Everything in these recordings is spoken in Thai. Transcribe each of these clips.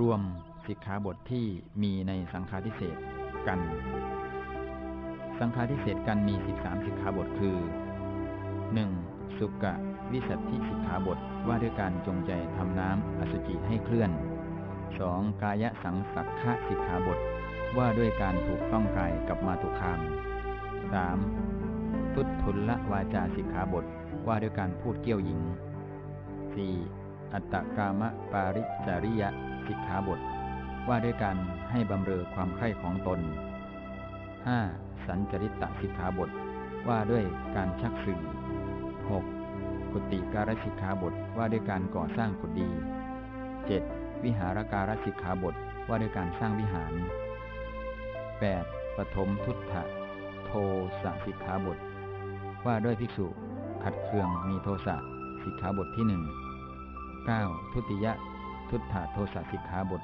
รวมสิกขาบทที่มีในสังฆาทิเศษกัน สังฆาทิเศษกันมี 13 สิกขาบทคือ 1. สุกะวิสัตถิสิกขาบทว่าด้วยการจงใจทำน้ำอสุจิให้เคลื่อน 2. กายสังสักขะสิกขาบท ว่าด้วยการถูกต้องกายกับมาตุคาม 3. ทุตทุลละวาจาสิกขาบทว่าด้วยการพูดเกี่ยวหญิง 4. อัตตกามะปาริจาริยะ กขาบท ว่าด้วยการให้บำเรอความใคร่ของตน 5. สัญจริตตสิกขาบท ว่าด้วยการชักสื่อ 6. กุติการสิกขาบทว่าด้วยการก่อสร้างกุฏิ 7. วิหารการสิกขาบทว่าด้วยการสร้างวิหาร 8. ปฐมทุตถะโทสสิกขาบท ว่าด้วยภิกษุขัดเคืองมีโทสะสิกขาบทที่หนึ่ง 9. ทุติยะ ทุตถะโทสะสิกขาบท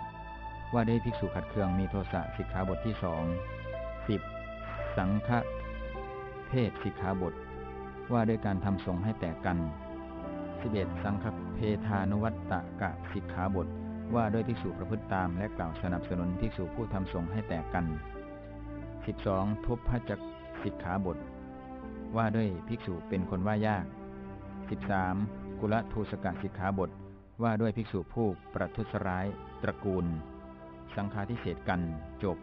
ว่าด้วยภิกษุขัดเคืองมีโทสะสิกขาบทที่สอง 10. สังฆเพศสิกขาบท ว่าด้วยการทำสงให้แตกกัน 11. สังฆเพทานุวัตตะกะสิกขาบท ว่าด้วยภิกษุประพฤติตามและกล่าวสนับสนุนภิกษุผู้ทำสงให้แตกกัน 12. ทุพพจักสิกขาบท ว่าด้วยภิกษุเป็นคนว่ายาก 13. กุลทูสกะสิกขาบท ว่าด้วยภิกษุผู้ประทุษร้ายตระกูล สังฆาทิเศษกันจบ